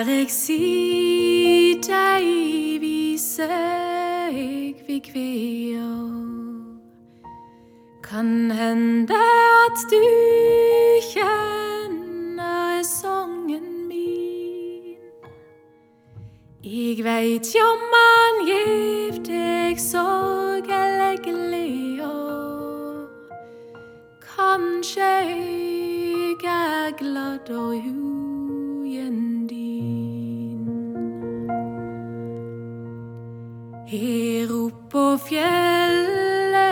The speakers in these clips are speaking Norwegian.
Her jeg sitter i vise jeg vi veier. Kan hende at du kjenner songen min. Jeg veit om han gjev deg sorg eller gleder. Kanskje jeg er glad og hugen Her fjellet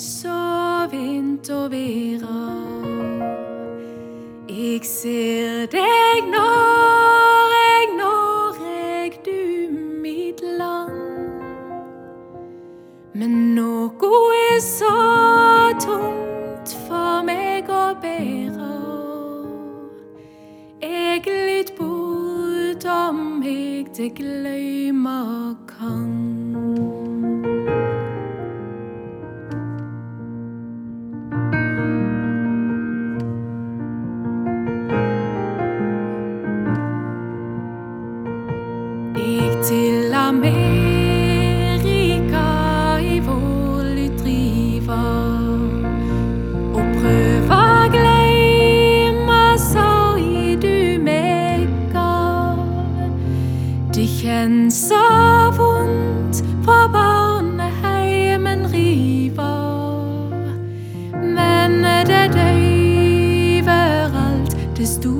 så vint og vinterværa. Jeg ser deg når jeg når jeg du mitt land. Men noe er så tungt for meg å bære. Jeg litt bort om jeg det gløyma kan. Til Amerika i vårlig driver og prøver å glemme sorg du meg. Det kjennes så vondt fra barneheimen river, men det døyver alt det store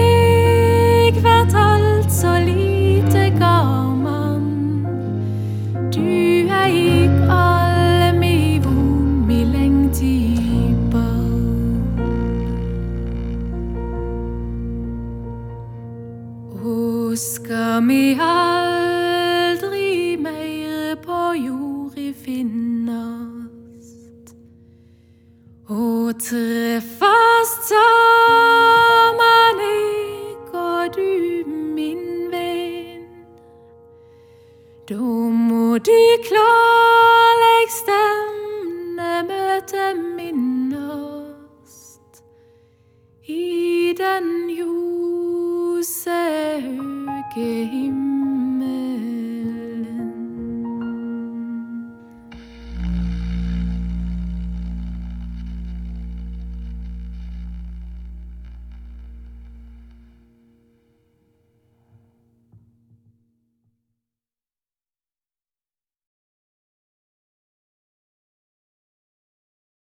Skal vi aldri mer på jorda finnast og treffast saman, jeg og du, min venn. Da må du klarlegg stemne møte minnast i den ljose høge himmel.